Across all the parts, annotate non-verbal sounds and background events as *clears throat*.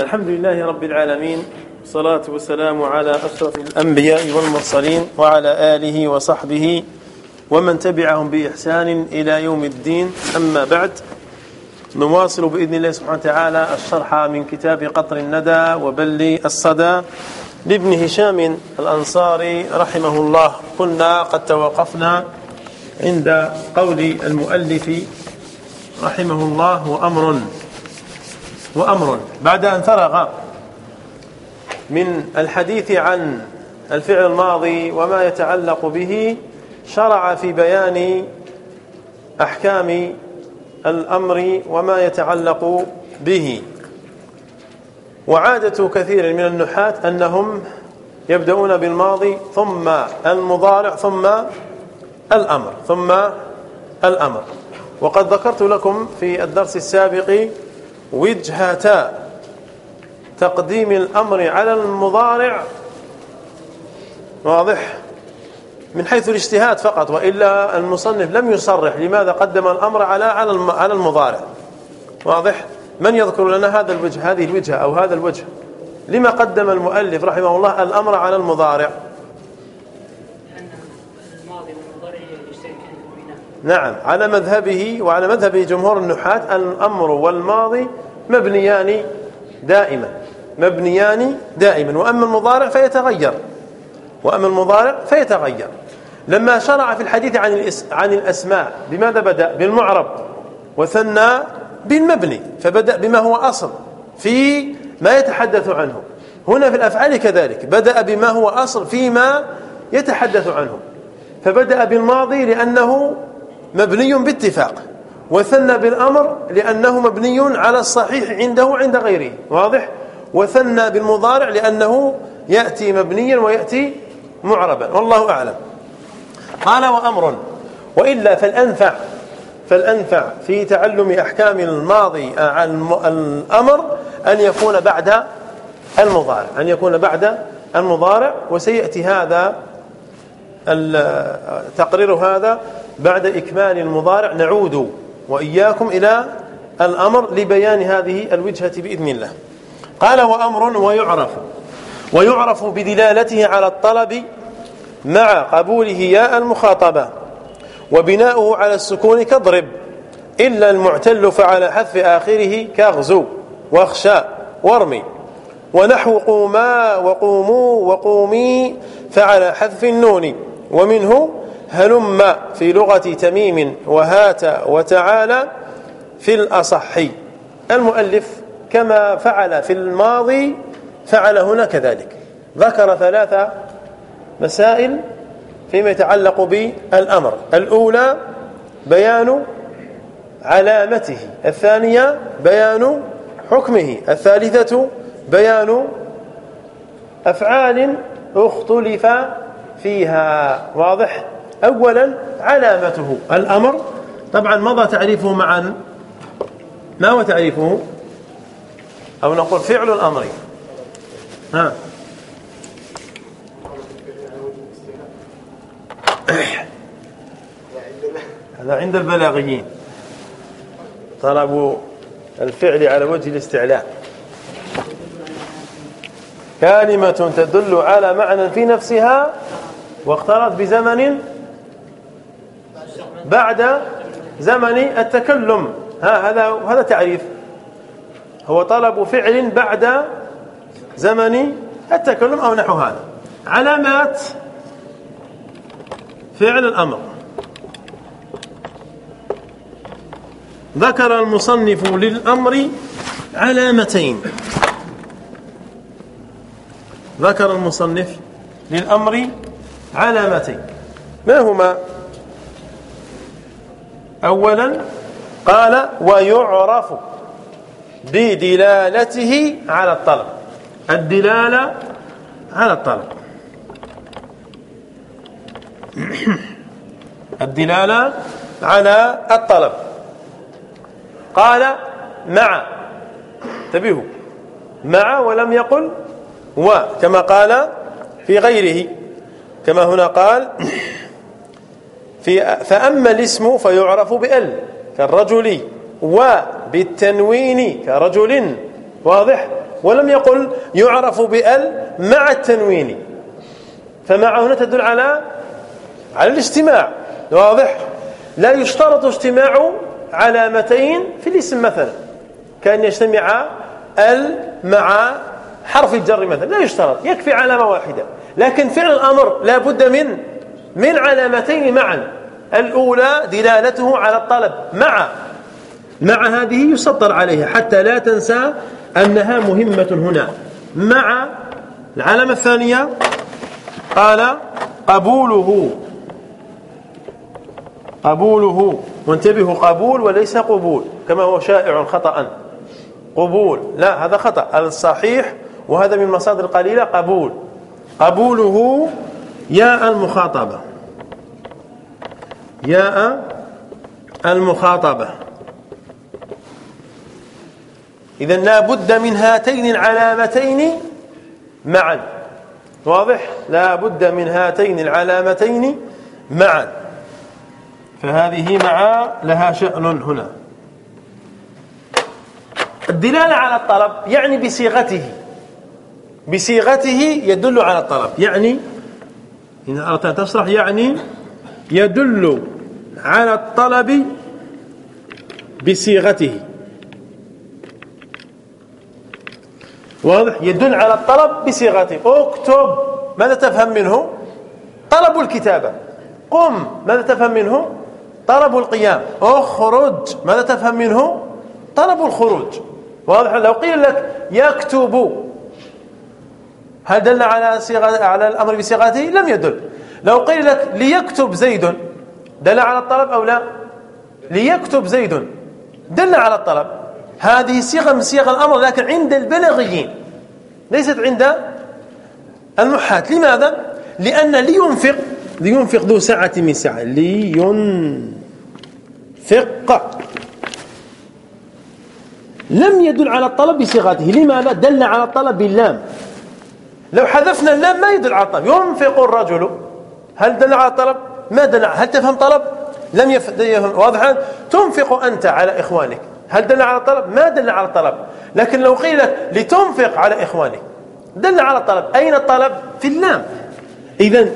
الحمد لله رب العالمين والصلاة والسلام على أشرف الأنبياء والمرسلين وعلى آله وصحبه ومن تبعهم بإحسان إلى يوم الدين. أما بعد نواصل بإذن الله سبحانه وتعالى الشرح من كتاب قطر الندى وبل الصدى لابن هشام الأنصاري رحمه الله. كنا قد توقفنا عند قول المؤلف رحمه الله وأمر وأمر. بعد أن فرغ من الحديث عن الفعل الماضي وما يتعلق به شرع في بيان أحكام الأمر وما يتعلق به. وعادة كثير من النحاة أنهم يبدأون بالماضي ثم المضارع ثم الأمر ثم الأمر. وقد ذكرت لكم في الدرس السابق وجهة تقديم الأمر على المضارع. واضح؟ من حيث الاجتهاد فقط وإلا المصنف لم يصرح لماذا قدم الأمر على على المضارع. واضح؟ من يذكر لنا هذا الوجه هذه الوجهة أو هذا الوجه؟ لما قدم المؤلف رحمه الله الأمر على المضارع؟ نعم. على مذهبه وعلى مذهب جمهور النحاة الأمر والماضي مبنيان دائما. مبنيان دائما. وأما المضارع فيتغير. وأما المضارع فيتغير. لما شرع في الحديث عن عن الأسماء بماذا بدأ؟ بالمعرب. وثنى بالمبني. فبدأ بما هو أصل في ما يتحدث عنه. هنا في الأفعال كذلك. بدأ بما هو أصل فيما يتحدث عنه. فبدأ بالماضي لأنه مبني باتفاق. وثنى بالأمر لأنه مبني على الصحيح عنده وعند غيره. واضح؟ وثنى بالمضارع لأنه يأتي مبنيا ويأتي معربا. والله أعلم. قال وأمر. وإلا فالأنفع فالأنفع في تعلم أحكام الماضي عن الأمر أن يكون بعد المضارع أن يكون بعد المضارع وسيأتي هذا تقرير هذا بعد إكمال المضارع نعود وإياكم إلى الأمر لبيان هذه الوجهة بإذن الله. قال وأمر ويعرف ويعرف بدلالته على الطلب مع قبوله ياء المخاطبة وبناؤه على السكون كضرب إلا المعتل فعلى حذف آخره كاغزو واخشى وارمي. ونحو قوما وقوموا وقومي فعلى حذف النون ومنه هلم في لغة تميم وهات وتعالى في الأصح. المؤلف كما فعل في الماضي فعل هنا كذلك. ذكر ثلاث مسائل فيما يتعلق بالأمر. الأولى بيان علامته. الثانية بيان حكمه. الثالثة بيان أفعال اختلف فيها. واضح؟ أولا علامته. الأمر طبعا مضى تعريفه معا. ما هو تعريفه؟ أو نقول فعل الأمر. ها. *coughs* هذا عند البلاغيين. طلبوا الفعل على وجه الاستعلاء. كلمة تدل على معنى في نفسها واختلط بزمن بعد زمن التكلم. ها هذا هذا تعريف. هو طلب فعل بعد زمن التكلم أو نحو هذا. علامات فعل الأمر. ذكر المصنف للأمر علامتين. ذكر المصنف للأمر علامتين. ما هما؟ أولا قال ويعرف بدلالته على الطلب. الدلالة على الطلب. *clears throat* الدلالة على الطلب. قال مع. انتبهوا. مع ولم يقل و كما قال في غيره. كما هنا قال *clears throat* في فأما الاسم فيعرف بأل كالرجل وبالتنوين كرجل. واضح؟ ولم يقل يعرف بأل مع التنوين. فمع هنا تدل على على الاجتماع. واضح؟ لا يشترط اجتماع علامتين في الاسم مثلا. كأن يجتمع أل مع حرف الجر مثلا. لا يشترط يكفي علامة واحدة. لكن فعل الأمر لا بد من من علامتين معا. الأولى دلالته على الطلب. مع مع هذه يسطر عليها حتى لا تنسى أنها مهمة هنا. مع العلامة الثانية قال قبوله. قبوله. وانتبهوا قبول وليس قبول كما هو شائع خطأ. قبول. لا هذا خطأ. الصحيح وهذا من المصادر القليلة قبول. قبوله ياء المخاطبة. ياء المخاطبة. إذا لا بد من هاتين العلامتين معا. واضح؟ لا بد من هاتين العلامتين معا. فهذه مع لها شأن هنا. الدلالة على الطلب يعني بصيغته. بصيغته يدل على الطلب. يعني إن أردت أن تشرح يعني يدل على الطلب بصيغته. واضح؟ يدل على الطلب بصيغته. اكتب ماذا تفهم منه؟ طلب الكتابة. قم ماذا تفهم منه؟ طلب القيام. اخرج ماذا تفهم منه؟ طلب الخروج. واضح؟ لو قيل لك يكتب هل دل على صيغه على الأمر بصيغته؟ لم يدل. لو قيل لك ليكتب زيد دل على الطلب أو لا؟ ليكتب زيد. دل على الطلب. هذه صيغة من صيغ الأمر لكن عند البلاغيين ليست عند المحات لماذا؟ لأن لينفق لينفق ذو سعة من سعة. لينفق. لم يدل على الطلب بصيغته. لماذا؟ دل على الطلب باللام. لو حذفنا اللام ما يدل على الطلب. ينفق الرجل. هل دل على الطلب؟ ما دل هل تفهم طلب؟ لم يفهم. واضح؟ تنفق أنت على إخوانك. هل دل على الطلب؟ ما دل على الطلب. لكن لو قيل لتنفق على إخوانك دل على الطلب. أين الطلب؟ في اللام. إذا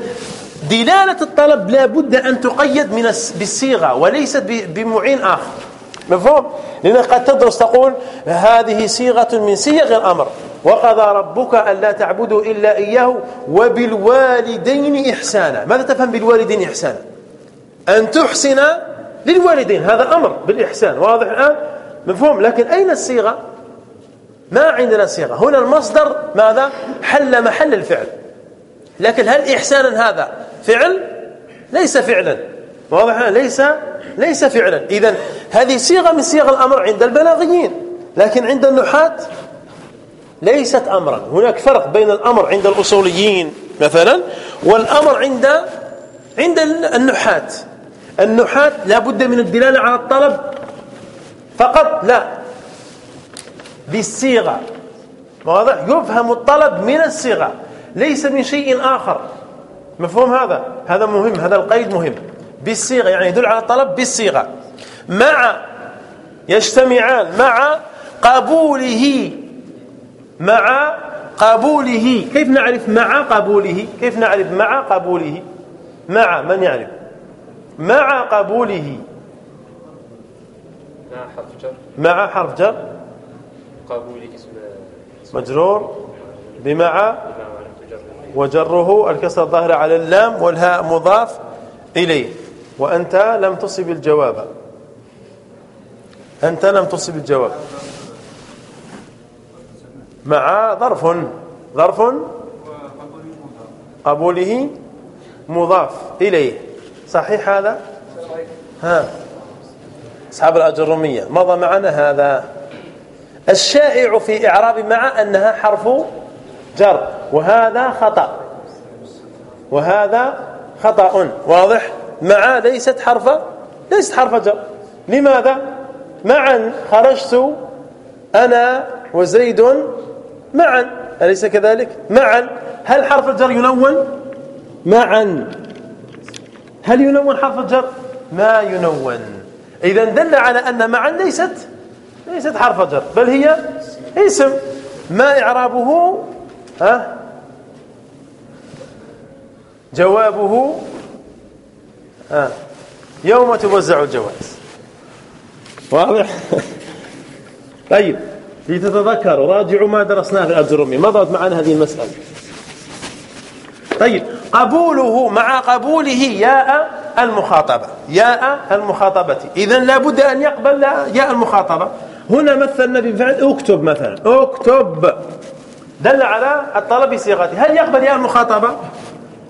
دلالة الطلب لا بد أن تقيد من بالصيغة وليست بمعين آخر. مفهوم؟ لأنك قد تدرس تقول هذه صيغة من صيغ الأمر. وقضى ربك ألا تعبدوا إلا إياه وبالوالدين إحسانا. ماذا تفهم بالوالدين إحسانا؟ أن تحسن للوالدين. هذا أمر بالإحسان. واضح الآن؟ مفهوم؟ لكن أين الصيغة؟ ما عندنا صيغة. هنا المصدر ماذا؟ حل محل الفعل. لكن هل إحسانا هذا فعل؟ ليس فعلا. واضح ليس ليس فعلا. إذا هذه صيغة من صيغ الأمر عند البلاغيين. لكن عند النحاة ليست أمرا. هناك فرق بين الأمر عند الأصوليين مثلا والأمر عند عند النحاة النحاة لا بد من الدلالة على الطلب فقط لا. بالصيغة. واضح؟ يفهم الطلب من الصيغة. ليس من شيء آخر. مفهوم هذا؟ هذا مهم هذا القيد مهم. بالصيغة يعني يدل على الطلب بالصيغة. مع يجتمعان مع قبوله مع قبوله. كيف نعرف مع قبوله؟ كيف نعرف مع قبوله؟ مع من يعرف؟ مع قبوله. مع حرف جر. مع حرف جر. قبوله اسم مجرور. بمع وجره الكسر الظاهرة على اللام والهاء مضاف إليه. وأنت لم تصب الجواب. أنت لم تصب الجواب. مع ظرف. ظرف. قبوله مضاف إليه. صحيح هذا؟ ها. أصحاب الأجرمية مضى معنا هذا. الشائع في إعراب مع أنها حرف جر. وهذا خطأ. وهذا خطأ. واضح؟ مع ليست حرف. ليست حرف جر. لماذا؟ معا خرجت أنا وزيد معا. أليس كذلك؟ معا. هل حرف الجر ينون؟ معا. هل ينون حرف الجر؟ ما ينون. إذا دل على أن معا ليست ليست حرف جر بل هي اسم. ما إعرابه؟ ها؟ جوابه؟ ها؟ يوم توزع الجوائز واضح؟ *laughs* طيب. لتتذكروا راجعوا ما درسناه في الأجرمي مضت معنا هذه المسألة. طيب قبوله مع قبوله ياء المخاطبة. ياء المخاطبة. إذا لابد أن يقبل ياء المخاطبة. هنا مثلنا بفعل اكتب مثلا. اكتب. دل على الطلب بصيغته هل يقبل ياء المخاطبة؟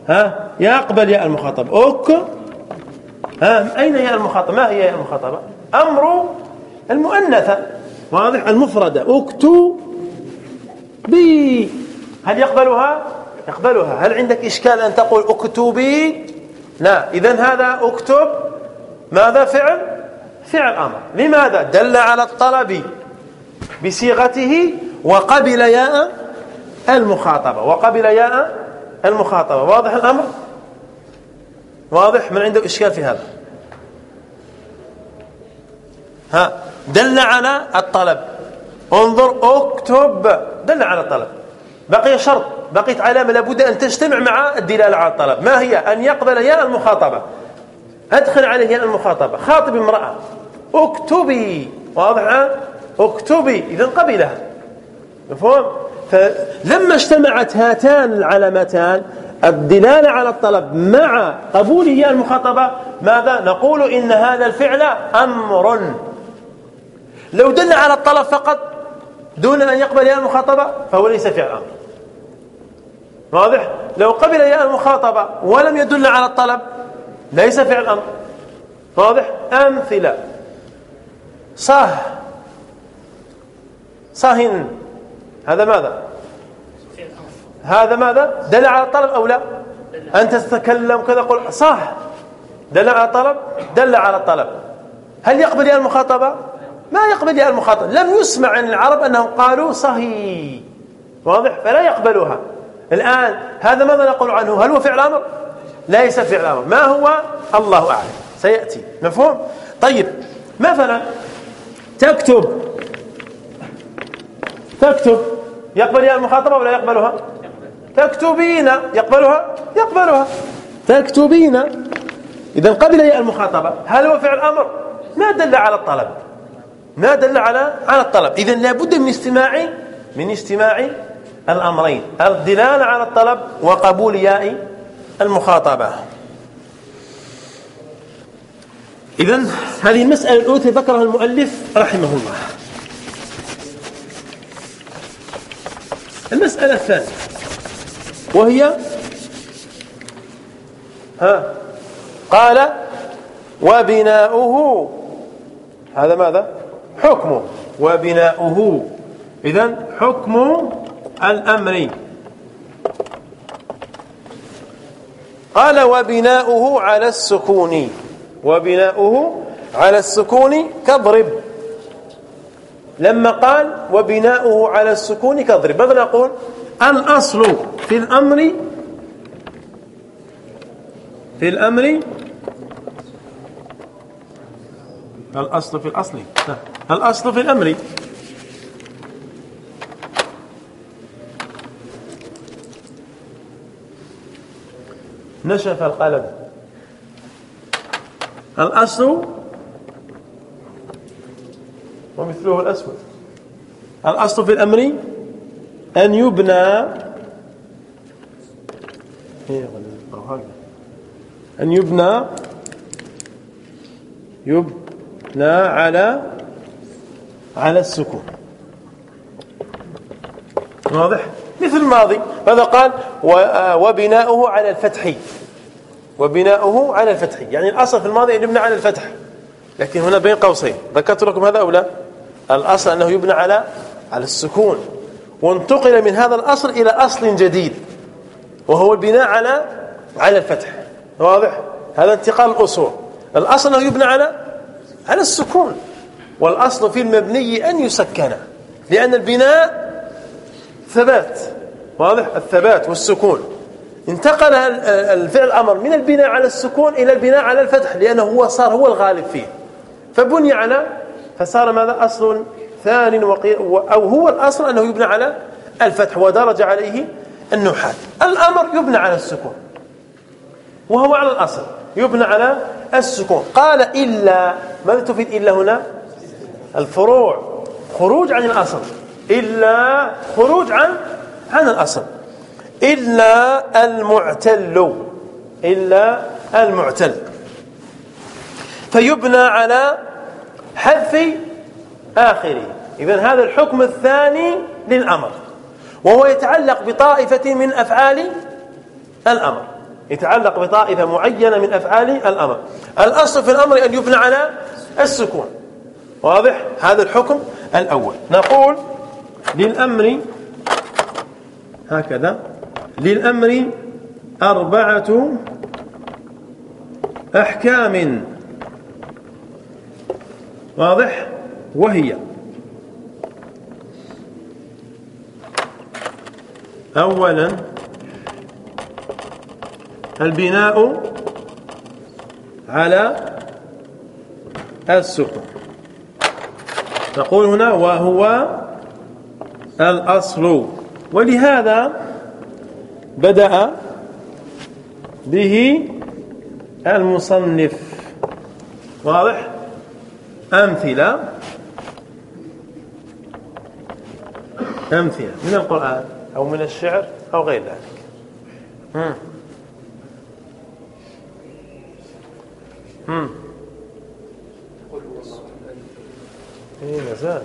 ها؟ يقبل ياء المخاطبة. اك ها؟ أين ياء المخاطبة؟ ما هي ياء المخاطبة؟ أمر المؤنثة. واضح؟ المفردة. اكتب بي هل يقبلها؟ يقبلها. هل عندك إشكال أن تقول اكتبي؟ لا. إذا هذا اكتب ماذا؟ فعل؟ فعل أمر. لماذا؟ دل على الطلب بصيغته وقبل ياء المخاطبة. وقبل ياء المخاطبة. واضح الأمر؟ واضح؟ من عنده إشكال في هذا؟ ها دل على الطلب. انظر اكتب دل على الطلب. بقي شرط بقيت علامة لابد أن تجتمع مع الدلالة على الطلب. ما هي؟ أن يقبل ياء المخاطبة. أدخل عليه ياء المخاطبة. خاطب امرأة. اكتبي. واضح؟ اكتبي. إذا قبلها. مفهوم؟ فلما اجتمعت هاتان العلامتان الدلالة على الطلب مع قبول ياء المخاطبة ماذا؟ نقول إن هذا الفعل أمر. لو دل على الطلب فقط دون أن يقبل ياء المخاطبة فهو ليس فعل أمر واضح؟ لو قبل ياء المخاطبة ولم يدل على الطلب ليس فعل أمر واضح؟ أمثلة. صاه. صاهن. هذا ماذا؟ هذا ماذا؟ دل على الطلب أو لا؟ أنت تتكلم كذا قل صح دل على الطلب؟ دل على الطلب. هل يقبل ياء المخاطبة؟ ما يقبل ياء المخاطبة لم يسمع عن العرب أنهم قالوا صهي. واضح؟ فلا يقبلها الآن هذا ماذا نقول عنه؟ هل هو فعل أمر؟ ليس فعل أمر. ما هو؟ الله أعلم. سيأتي. مفهوم؟ طيب مثلا تكتب. تكتب. يقبل ياء المخاطبة ولا يقبلها؟ تكتبين. يقبلها؟ يقبلها. تكتبين. إذا قبل ياء المخاطبة هل هو فعل أمر؟ ما دل على الطلب. ما دل على على الطلب. إذا لابد من استماع من استماع الأمرين. الدلالة على الطلب وقبول ياء المخاطبة. إذا هذه المسألة الأولى ذكرها المؤلف رحمه الله. المسألة الثانية وهي ها قال وبناؤه هذا ماذا؟ حكمه وبناؤه. إذن حكم الأمر. قال وبناؤه على السكون. وبناؤه على السكون كضرب. لما قال وبناؤه على السكون كضرب ماذا نقول؟ الأصل في الأمر في الأمر الأصل في الأصل. الأصل في الأمر. نشف القلم. الأصل ومثله الأسود. الأصل في الأمر أن يبنى. أن يبنى. يبنى على على السكون. واضح؟ مثل الماضي. ماذا قال؟ وبناؤه على الفتح. وبناؤه على الفتح. يعني الأصل في الماضي أن يبنى على الفتح. لكن هنا بين قوسين. ذكرت لكم هذا أو لا؟ الأصل أنه يبنى على على السكون. وانتقل من هذا الأصل إلى أصل جديد. وهو البناء على على الفتح. واضح؟ هذا انتقال الأصول. الأصل أنه يبنى على على السكون. والأصل في المبني أن يسكن لأن البناء ثبات واضح؟ الثبات والسكون. انتقل الفعل الأمر من البناء على السكون إلى البناء على الفتح لأنه هو صار هو الغالب فيه. فبني على فصار ماذا؟ أصل ثان أو هو الأصل أنه يبنى على الفتح ودرج عليه النحاة الأمر يبنى على السكون وهو على الأصل يبنى على السكون. قال إلا ماذا تفيد إلا هنا؟ الفروع خروج عن الأصل إلا خروج عن عن الأصل. إلا المعتل إلا المعتل. فيبنى على حذف آخره. إذا هذا الحكم الثاني للأمر. وهو يتعلق بطائفة من أفعال الأمر. يتعلق بطائفة معينة من أفعال الأمر. الأصل في الأمر أن يبنى على السكون. واضح؟ هذا الحكم الأول. نقول للأمر هكذا. للأمر أربعة أحكام. واضح؟ وهي أولا البناء على السكون نقول هنا وهو الأصل. ولهذا بدأ به المصنف. واضح؟ أمثلة. أمثلة من القرآن أو من الشعر أو غير ذلك. مم. إيه ما زال.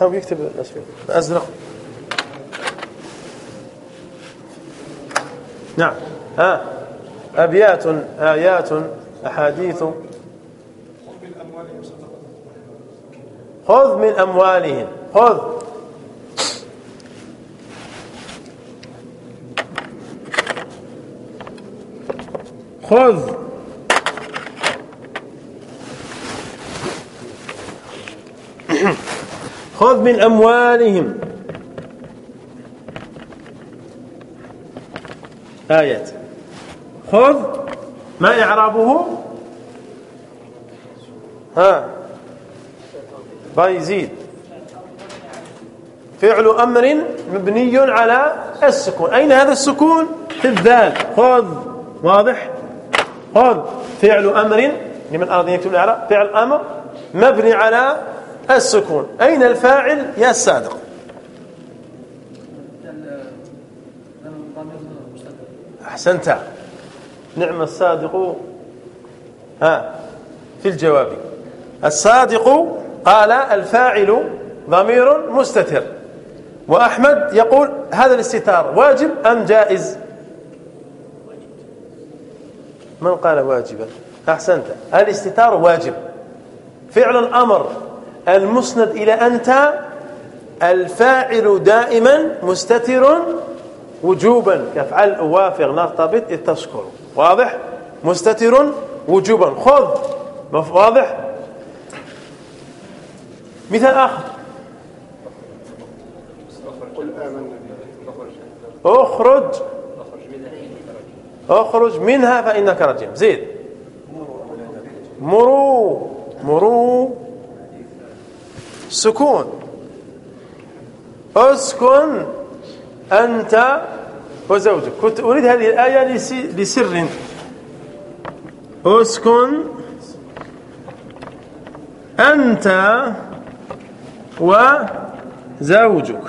هم يكتب الاسود ازرق نعم. ها أبيات آيات أحاديث. خذ من أموالهم. خذ. خذ. خذ من أموالهم. آيات خذ ما إعرابه. ها. بايزيد فعل أمر مبني على السكون. أين هذا السكون؟ في الذال خذ. واضح؟ خذ. فعل أمر لمن أراد أن يكتب الإعراب فعل أمر مبني على السكون. أين الفاعل؟ يا الصادق. أحسنت. نعم الصادق. ها في الجواب. الصادق قال الفاعل ضمير مستتر. وأحمد يقول هذا الاستتار واجب أم جائز؟ من قال واجبا؟ أحسنت. الاستتار واجب. فعل الأمر المسند إلى أنت الفاعل دائما مستتر وجوبا. كفعل أوافق نرتبط إذ تشكر واضح؟ مستتر وجوبا. خذ. واضح؟ مثال آخر. أخرج. أخرج منها فإنك رجيم. زيد. مروا مروا سكون. أسكن أنت وزوجك. كنت أريد هذه الآية لسر. أسكن أنت وزوجك.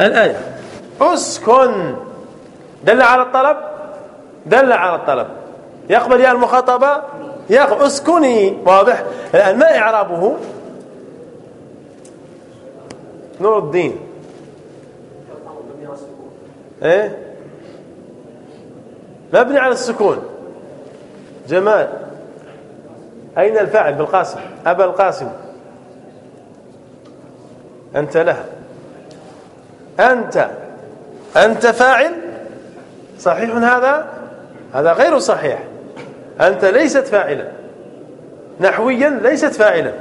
الآية. أسكن. دل على الطلب؟ دل على الطلب. يقبل يا المخاطبة؟ يقبل. أسكني. واضح. الآن ما إعرابه؟ نور الدين. إيه؟ مبني على السكون. جمال. أين الفاعل؟ بالقاسم. أبا القاسم. أنت له. أنت. أنت فاعل؟ صحيح هذا؟ هذا غير صحيح. أنت ليست فاعلا. نحويا ليست فاعلا.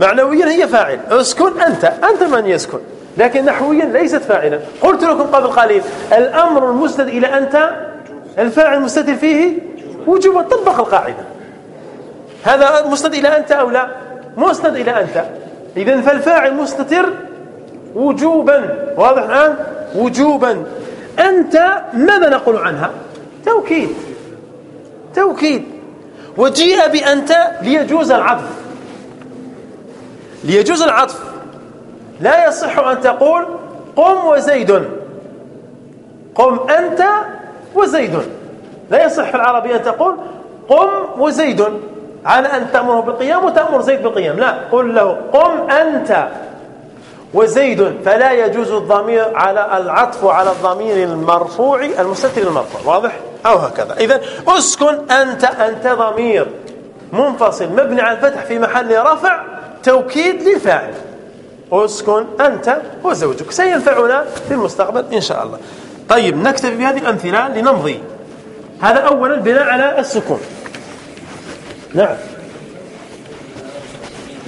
معنويا هي فاعل. اسكن أنت. أنت من يسكن. لكن نحويا ليست فاعلا. قلت لكم قبل قليل الأمر المسند إلى أنت الفاعل مستتر فيه وجوبا طبق القاعدة. هذا مسند إلى أنت أو لا؟ مسند إلى أنت. إذا فالفاعل مستتر وجوبا. واضح الآن؟ وجوبا. أنت ماذا نقول عنها؟ توكيد. توكيد. وجيء بأنت ليجوز العطف ليجوز العطف. لا يصح أن تقول قم وزيد. قم أنت وزيد. لا يصح في العربية أن تقول قم وزيد. على أن تأمره بالقيام وتأمر زيد بالقيام. لا قل له قم أنت وزيد. فلا يجوز الضمير على العطف على الضمير المرفوع المستتر المرفوع. واضح؟ أو هكذا. إذا أسكن أنت أنت ضمير منفصل. مبني على الفتح في محل رفع توكيد للفاعل. اسكن أنت وزوجك. سينفعنا في المستقبل إن شاء الله. طيب نكتفي بهذه الأمثلة لنمضي. هذا أولا بناء على السكون. نعم.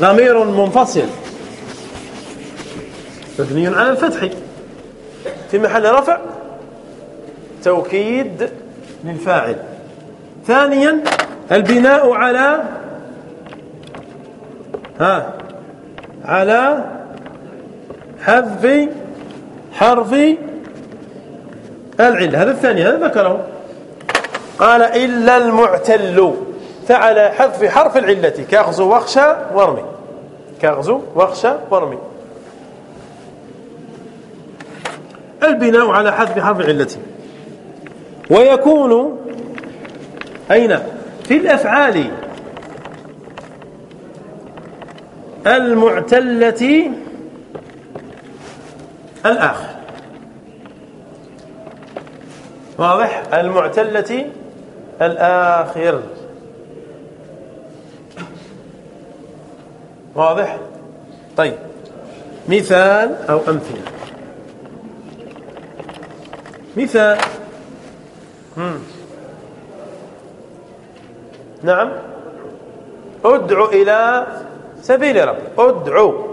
ضمير منفصل. مبني على الفتح. في محل رفع. توكيد للفاعل. ثانيا البناء على ها؟ على حذف حرف العلة. هذا الثاني هذا ذكره. قال إلا المعتل. فعلى حذف حرف العلة. كاغزو واخشى وارمي كاغزو واخشى وارمي البناء على حذف حرف العلة. ويكون أين؟ في الأفعال. المعتلة الآخر. واضح؟ المعتلة الآخر. واضح؟ طيب. مثال أو أمثلة. مثال. مم. نعم. ادعو إلى سبيل ربي ادعو.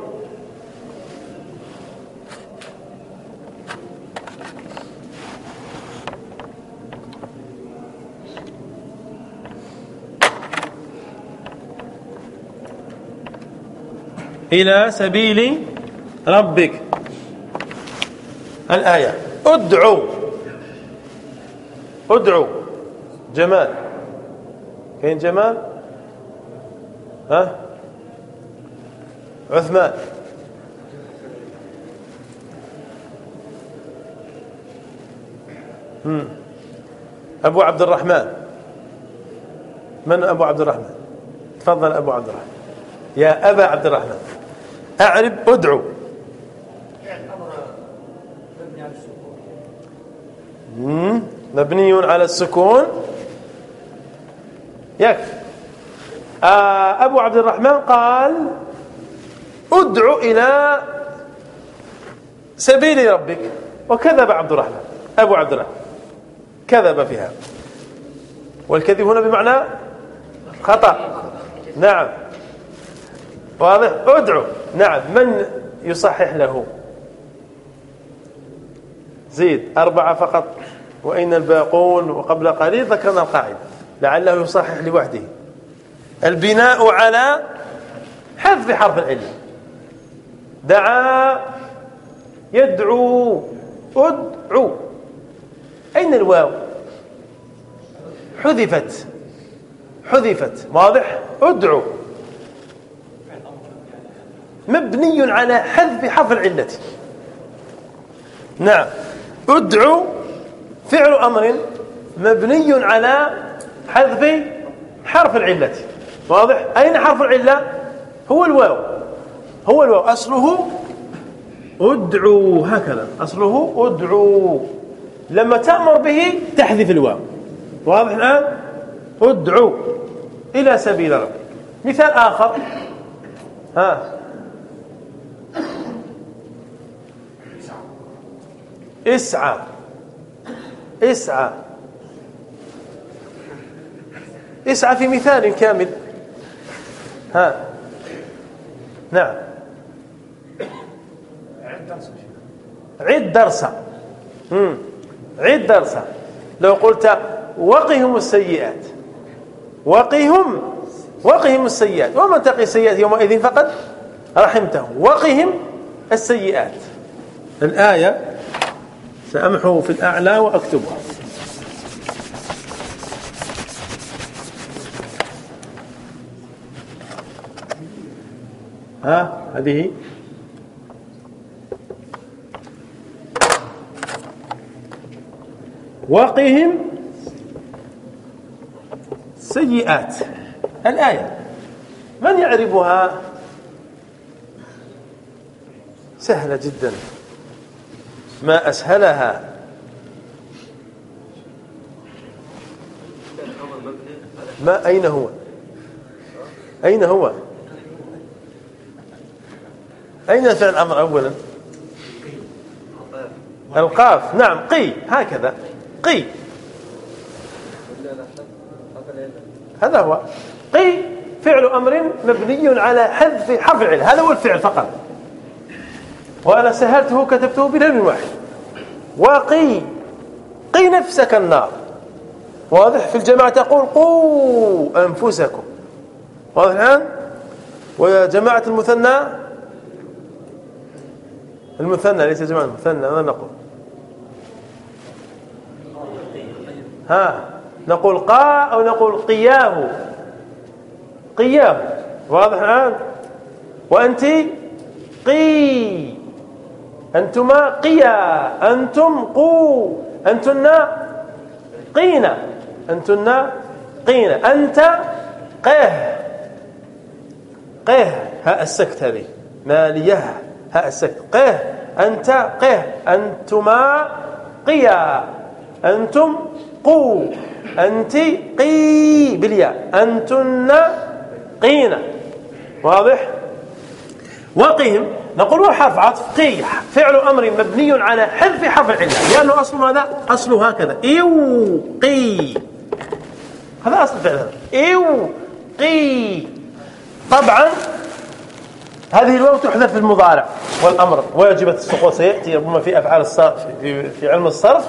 إلى سبيل ربك. الآية. ادعو. ادعو. جمال. كاين جمال؟ ها؟ عثمان. أبو عبد الرحمن. من أبو عبد الرحمن؟ تفضل أبو عبد الرحمن. يا أبا عبد الرحمن. أعرب أدعو. مبني على السكون. يكفي. آه أبو عبد الرحمن قال ادعو إلى سبيل ربك. وكذب عبد الرحمن. أبو عبد الرحمن. كذب في هذا. والكذب هنا بمعنى خطأ. نعم. واضح؟ ادعو. نعم. من يصحح له؟ زيد. أربعة فقط. وإن الباقون وقبل قليل ذكرنا القاعدة. لعله يصحح لوحده. البناء على حذف حرف العلة. دعا يدعو ادعو. أين الواو؟ حذفت. حذفت. واضح؟ ادعو. مبني على حذف حرف العلة. نعم. ادعو. فعل أمر مبني على حذف حرف العلة. واضح؟ أين حرف العلة؟ هو الواو. هو الواو. أصله أدعو هكذا. أصله أدعو. لما تأمر به تحذف الواو. واضح الآن؟ أدعو إلى سبيل ربك. مثال آخر. ها. اسعى. اسعى. اسعى في مثال كامل. ها. نعم. عد درسا عد درسا لو قلت وقهم السيئات. وقهم. وقهم السيئات. ومن تقي السيئات يومئذ فقد رحمته. وقهم السيئات. الآية سأمحو في الأعلى وأكتبها. ها؟ هذه وقهم سيئات. الآية من يعرفها سهلة جدا. ما أسهلها. ما أين هو؟ أين هو؟ أين فعل الأمر أولا؟ القاف. نعم قي. هكذا. قي. هذا هو. قي فعل أمر مبني على حذف حرف العلة هذا هو الفعل فقط. وأنا سهلته كتبته بلون واحد. وقي. قي نفسك النار. واضح في الجماعة تقول قوا أنفسكم. واضح الآن؟ وجماعة المثنى؟ المثنى ليس جماعة المثنى ماذا نقول؟ ها نقول قا أو نقول قياه. قياه واضح الآن؟ وأنت قي. أنتما قيا أنتم قو. أنتنا قينا. أنتنا قينا. أنت قه قه ها السكت هذه. مالية. ها السكت. قه أنت قه أنتما قيا. أنتم قو. أنت قي بالياء. أنتن قينا. واضح؟ وقهم. نقول حرف عطف قي. فعل أمر مبني على حذف حرف العلة. لأنه أصل ماذا؟ أصله هكذا. إيو قي. هذا أصل الفعل هذا. إيو قي. طبعا هذه الواو تحذف في المضارع والأمر واجبة السقوط سيأتي ربما في أفعال الصرف في, في علم الصرف.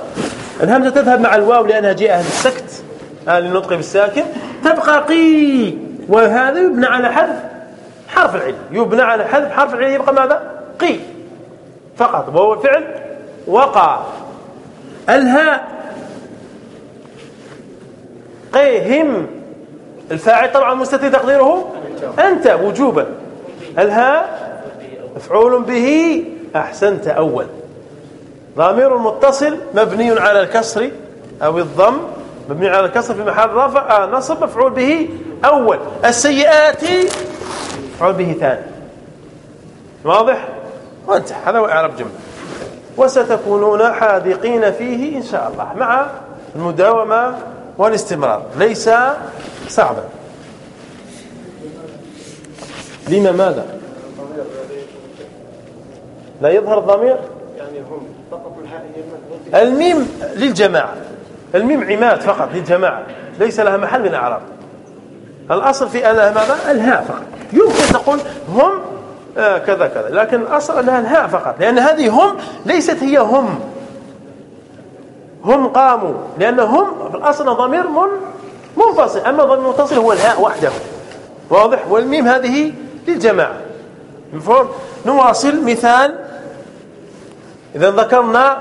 الهمزة تذهب مع الواو لأنها جاء أهل السكت أهل النطق بالساكن. تبقى قي وهذا يبنى على حذف حرف العلة يبنى على حذف حرف العلة يبقى ماذا؟ قي. فقط. وهو فعل وقع. الهاء قيهم. الفاعل طبعا مستتر تقديره؟ أنت وجوبا. الهاء مفعول به أحسنت أول. ضمير متصل مبني على الكسر أو الضم مبني على الكسر في محل رفع آه نصب مفعول به أول. السيئات مفعول به ثاني. واضح؟ وانتهى. هذا هو إعراب جملة. وستكونون حاذقين فيه إن شاء الله مع المداومة والاستمرار. ليس صعبا. لما ماذا؟ لا يظهر الضمير؟ يعني هم فقط الميم للجماعة. الميم عماد فقط للجماعة ليس لها محل من الأعراب الأصل في أنها ماذا؟ الهاء فقط. يمكن تقول هم آه كذا كذا. لكن الأصل أنها الهاء فقط لأن هذه هم ليست هي هم. هم قاموا لأن هم في الأصل ضمير من منفصل. أما الضمير المتصل هو الهاء وحده. واضح؟ والميم هذه للجماعة. مفهوم؟ نواصل مثال. إذا ذكرنا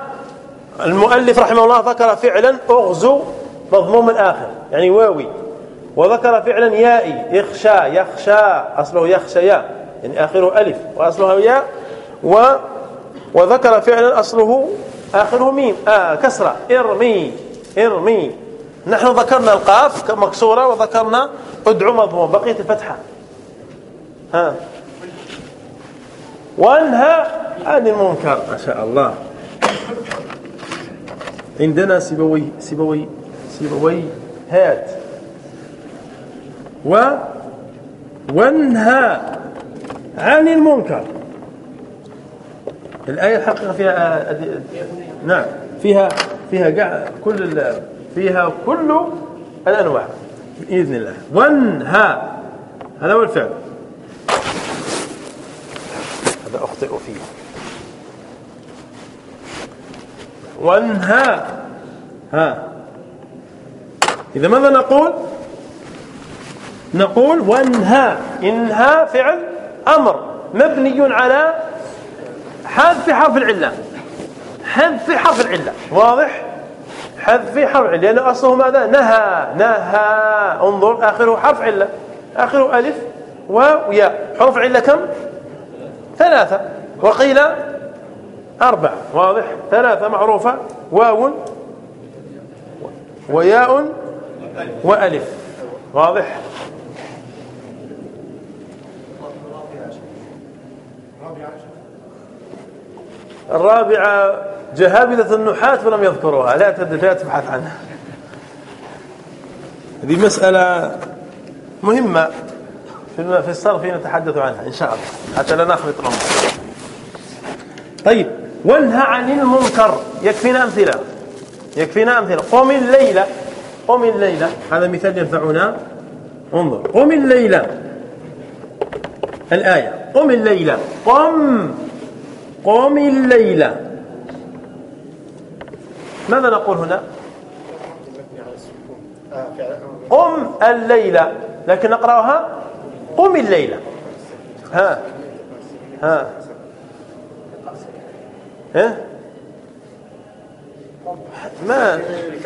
المؤلف رحمه الله ذكر فعلا أغزو مضموم الآخر يعني واوي. وذكر فعلا يائي يخشى يخشى أصله يخشى يا يعني آخره ألف وأصله ياء. و وذكر فعلا أصله آخره ميم. آه كسرة. إرمي إرمي. نحن ذكرنا القاف مكسورة وذكرنا أدعو مضموم بقية الفتحة. ها. وأنهى عن المنكر. ما شاء الله. عندنا سيبوي سيبوي سيبوي هات. و وانهى عن المنكر. الآية الحقيقة فيها نعم فيها فيها كل فيها كل الأنواع بإذن الله. وانهى. هذا هو الفعل. أخطئ فيه. وانهى. ها. إذا ماذا نقول؟ نقول وانهى. انهى فعل أمر مبني على حذف حرف العلة. حذف حرف العلة. واضح؟ حذف حرف علة لأن أصله ماذا؟ نهى. نهى. انظر آخره حرف علة. آخره ألف وياء حرف علة كم؟ ثلاثة. وقيل أربعة. واضح؟ ثلاثة معروفة. واو وياء وألف. واضح؟ الرابعة جهابذة النحاة ولم يذكروها. لا تبحث عنها. هذه مسألة مهمة. في في الصرف نتحدث عنها إن شاء الله. حتى لا نخلط الأمر طيب وانهى عن المنكر. يكفينا أمثلة. يكفينا أمثلة. قم الليلة. قم الليلة. هذا مثال ينفعنا. انظر. قم الليلة. الآية. قم الليلة. قم. قم الليلة. ماذا نقول هنا؟ قم الليلة. لكن نقرأها. قم الليلة. ها. ها. ها. ما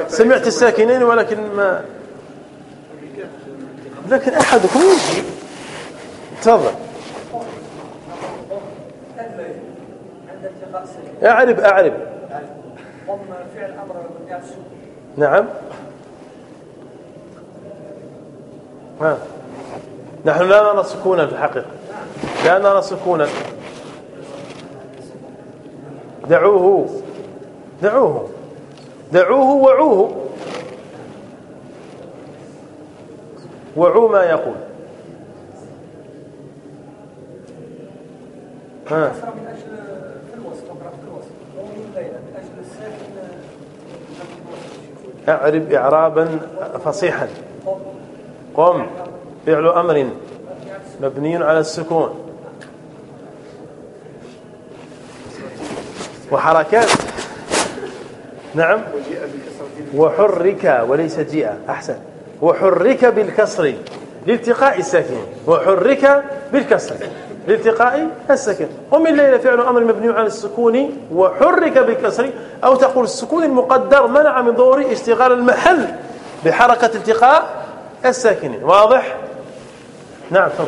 سمعت الساكنين ولكن ما لكن أحدكم يجي. تفضل. أعرب أعرب. نعم. ها. نحن لا نرى سكونا في الحقيقة. لا نرى سكونا. دعوه. دعوه. دعوه وعوه. وعوا ما يقول. ها. اعرب اعرابا فصيحا. قم. فعل أمر مبني على السكون. وحركات. نعم. وحرك وليس جيء. أحسن. وحرك بالكسر لالتقاء الساكن. وحرك بالكسر لالتقاء السكن قم الليل فعل أمر مبني على السكون. وحرك بالكسر. أو تقول السكون المقدر منع من ظهور اشتغال المحل بحركة التقاء الساكنين واضح؟ نعم تفضل.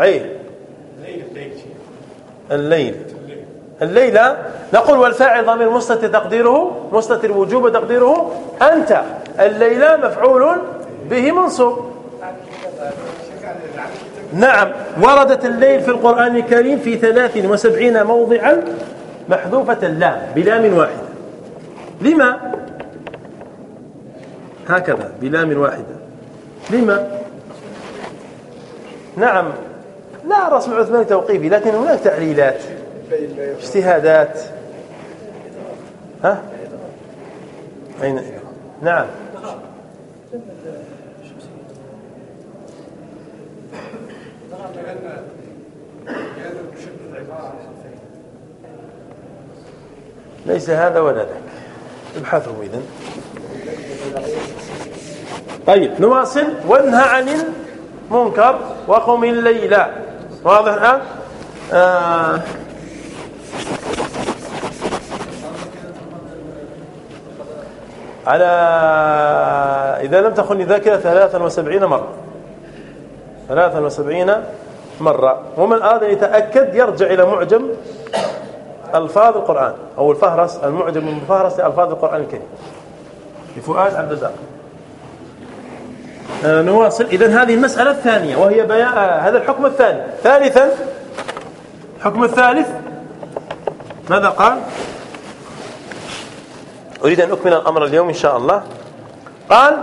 أي. الليل. الليلة نقول والفاعل ضمير مستتر تقديره مستتر وجوب تقديره. أنت. الليلة مفعول به منصوب. نعم. وردت الليل في القرآن الكريم في ثلاث وسبعين موضعا محذوفة اللام بلام واحدة. لما؟ هكذا بلام واحدة. لما؟ نعم. لا رسم عثمان توقيفي لكن هناك تعليلات اجتهادات. ها؟ أين؟ نعم. ليس هذا ولا ذاك. ابحثوا اذا طيب نواصل. وانهى عن المنكر وقم الليل. واضح الآن؟ آه. على إذا لم تخن ذاكرة 73 مرة. 73 مرة. ومن أراد أن يتأكد يرجع إلى معجم ألفاظ القرآن أو الفهرس المعجم من فهرس ألفاظ القرآن الكريم. لفؤاد عبد الزاق نواصل. إذن هذه المسألة الثانية وهي آه هذا الحكم الثاني. ثالثا الحكم الثالث ماذا قال؟ أريد أن أكمل الأمر اليوم إن شاء الله. قال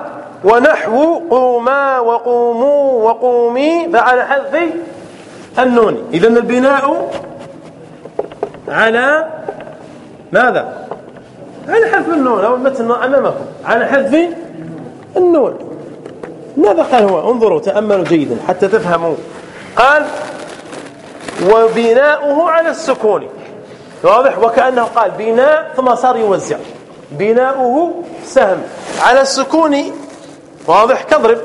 ونحو قوما وقوموا وقومي فعلى حذف النون. إذا البناء على ماذا؟ على حذف النون أو المتن أمامكم على حذف النون. ماذا قال هو؟ انظروا تأملوا جيدا حتى تفهموا. قال وبناؤه على السكون. واضح؟ وكأنه قال بناء ثم صار يوزع. بناؤه سهم على السكون. واضح؟ كضرب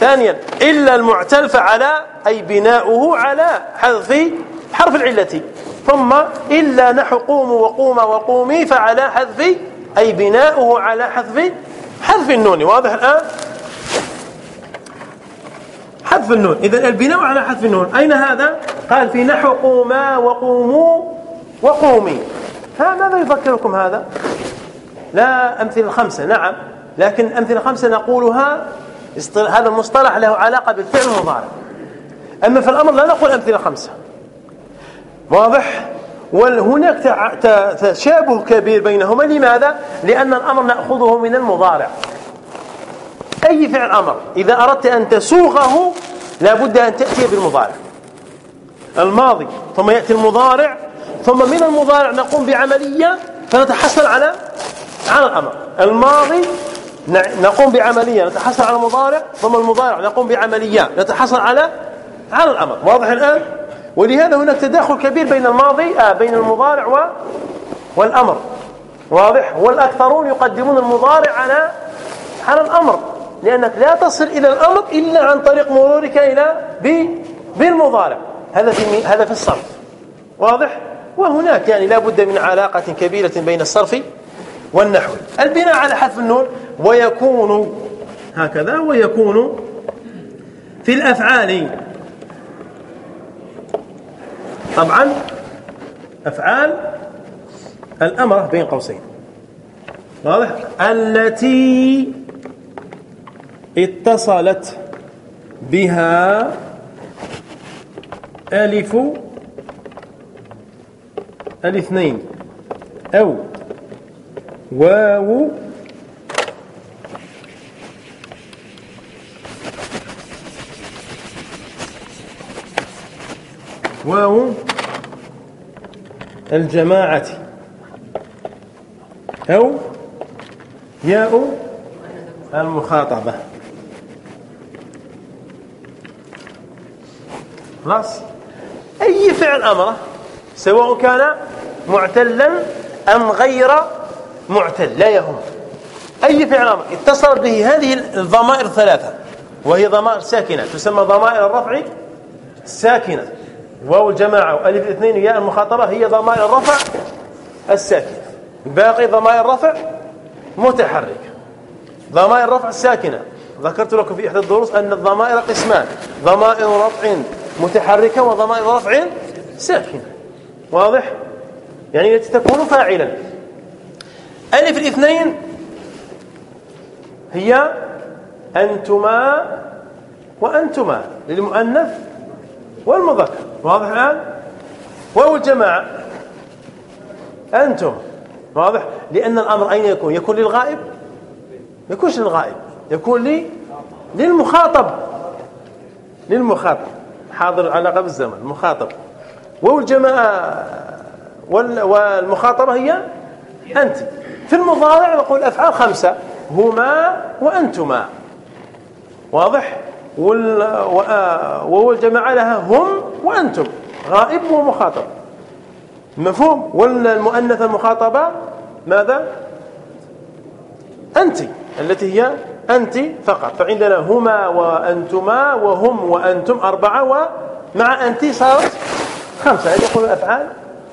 ثانيا إلا المعتل فعلى أي بناؤه على حذف حرف العلة. ثم إلا نحو قوموا وقوما وقومي فعلى حذف أي بناؤه على حذف حذف النون. واضح الآن؟ حذف النون. إذا البناء على حذف النون. أين هذا؟ قال في نحو قوما وقوموا وقومي. ها ماذا يذكركم هذا؟ لا أمثلة خمسة نعم. لكن أمثلة خمسة نقولها هذا المصطلح له علاقة بالفعل المضارع. أما في الأمر لا نقول أمثلة خمسة. واضح؟ وهناك تشابه كبير بينهما. لماذا؟ لأن الأمر نأخذه من المضارع. أي فعل أمر. إذا أردت أن تسوغه لابد أن تأتي بالمضارع. الماضي ثم يأتي المضارع ثم من المضارع نقوم بعملية فنتحصل على على الأمر. الماضي نقوم بعملية نتحصل على المضارع ثم المضارع نقوم بعملية نتحصل على على الأمر. واضح الآن؟ ولهذا هناك تداخل كبير بين الماضي آه بين المضارع و والأمر. واضح؟ والأكثرون يقدمون المضارع على على الأمر. لأنك لا تصل إلى الأمر إلا عن طريق مرورك إلى بالمضارع. هذا في هذا في الصرف. واضح؟ وهناك يعني لا بد من علاقة كبيرة بين الصرف والنحو. البناء على حذف النون ويكون هكذا ويكون في الأفعال. طبعا أفعال الأمر بين قوسين. واضح؟ التي اتصلت بها ألف الاثنين أو واو واو الجماعة أو ياء المخاطبة. خلاص؟ أي فعل أمره سواء كان معتلا أم غير معتل لا يهم. أي فعل أمر اتصلت به هذه الضمائر الثلاثة وهي ضمائر ساكنة تسمى ضمائر الرفع الساكنة واو الجماعة وألف الاثنين ياء المخاطبة هي ضمائر الرفع الساكنة. باقي ضمائر الرفع متحركة ضمائر الرفع الساكنة ذكرت لكم في إحدى الدروس أن الضمائر قسمان. ضمائر رفع متحركة وضمائر رفع ساكنة واضح؟ يعني التي تكون فاعلا. ألف الاثنين هي أنتما وأنتما للمؤنث والمذكر. واضح الآن؟ واو الجماعة. أنتم. واضح؟ لأن الأمر أين يكون؟ يكون للغائب؟ يكونش للغائب. يكون لي للمخاطب. للمخاطب. حاضر علاقة بالزمن المخاطب واو الجماعة والمخاطبة هي أنت. في المضارع نقول أفعال خمسة هما وأنتما. واضح؟ وهو الجماعة لها هم وأنتم غائب ومخاطب. مفهوم؟ والمؤنث المخاطبة ماذا؟ أنت التي هي أنت فقط. فعندنا هما وأنتما وهم وأنتم أربعة ومع أنت صارت خمسة. هذه يقول الأفعال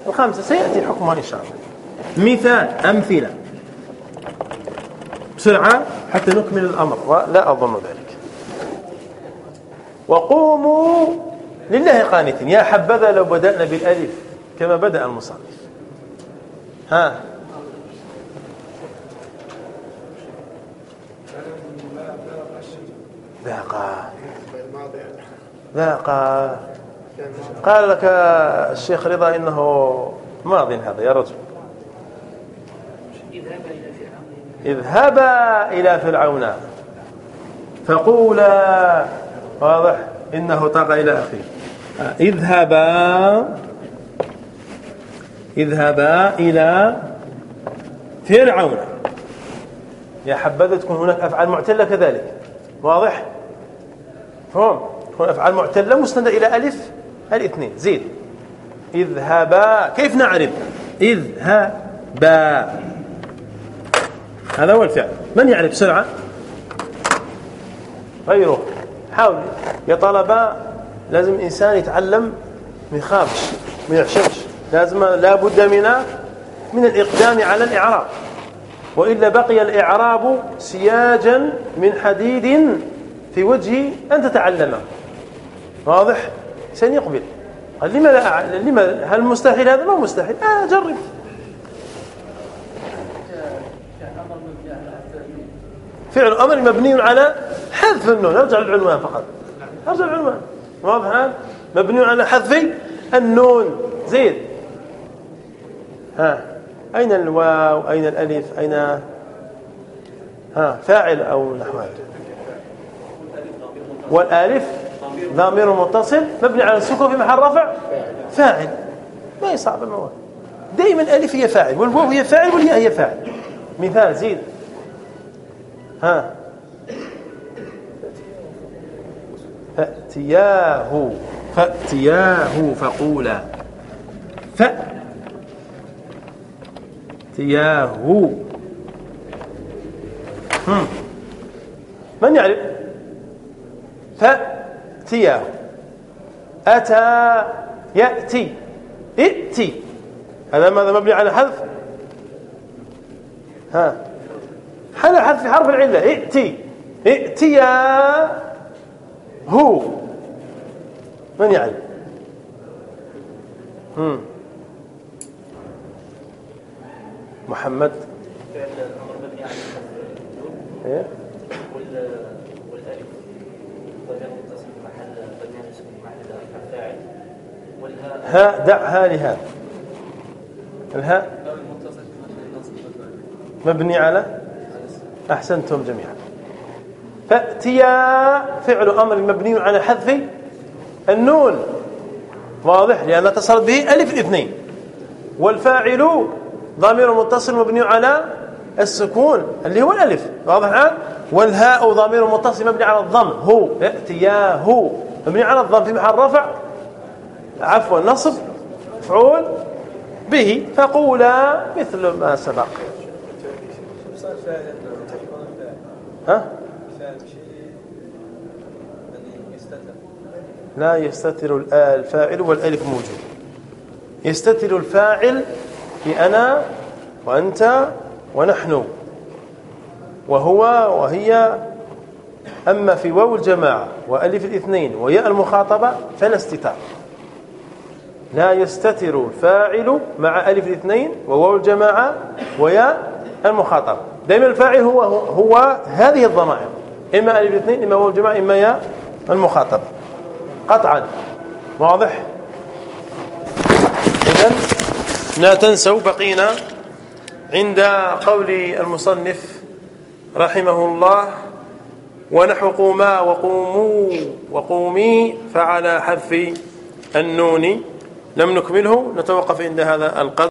الخمسة. سيأتي حكمها إن شاء الله. مثال أمثلة. بسرعة حتى نكمل الأمر. ولا أظن ذلك. وقوموا لله قانتين. يا حبذا لو بدأنا بالألف كما بدأ المصنف. ها؟ ذاق ذاق قال لك الشيخ رضا إنه ماض هذا يا رجل. اذهبا إلى فرعون. فقولا واضح إنه طغى إلى آخره اذهبا اذهبا إلى فرعون. يا حبذا تكون هناك أفعال معتلة كذلك. واضح؟ فهم تكون أفعال معتلة مستندة إلى ألف الاثنين. زيد. اذهبا. كيف نعرف؟ اذهبا. هذا هو الفعل. من يعرف بسرعة؟ غيره. حاول. يا طلباء لازم الإنسان يتعلم ما يخافش ما يعشقش لازم لا بد من من الإقدام على الإعراب. وإلا بقي الإعراب سياجا من حديد في وجه أن تتعلمه واضح؟ إنسان يقبل. قال لما لا لما هل مستحيل هذا؟ ما مستحيل. آه جرب. فعل أمر مبني على حذف النون. أرجع للعنوان فقط. أرجع للعنوان. واضح مبني على حذف النون. زيد ها. أين الواو؟ أين الألف؟ أين؟ ها فاعل أو نحو. والالف ضمير متصل مبني على السكون في محل رفع فاعل. ما هي صعبه الموضوع دائما الألف هي فاعل والواو هي فاعل والياء هي فاعل. مثال زيد. ها. فأتياه فأتياه فقولا. فأتياه. من يعرف؟ فأتياه أتى. يأتي. ائتي. هذا ماذا مبني على حذف؟ ها. حذف حذف حرف العلة. ائتي. ائتيا. هو. من يعلم هم. محمد. إيه؟ هاء دعها لهذا الهاء مبني على أحسنتم جميعا. فأتيا فعل أمر مبني على حذف النون. واضح؟ لأن اتصلت به ألف الاثنين والفاعل ضمير متصل مبني على السكون اللي هو الألف. واضح الآن؟ والهاء ضمير متصل مبني على الضم. هو. هو مبني على الضم. في محل رفع. عفوا نصب مفعول به فقولا مثل ما سبق. ها؟ لا يستتر الفاعل والألف موجود. يستتر الفاعل بأنا وأنت ونحن وهو وهي. أما في واو الجماعة وألف الاثنين وياء المخاطبة فلا استتار. لا يستتر الفاعل مع ألف الاثنين وواو الجماعة وياء المخاطبة دائما الفاعل هو هو هذه الضمائر. إما ألف الاثنين إما واو الجماعة إما ياء المخاطبة قطعا. واضح؟ إذا لا تنسوا بقينا عند قول المصنف رحمه الله ونحو قوما وقوموا وقومي فعلى حذف النون لم نكمله نتوقف عند هذا القدر.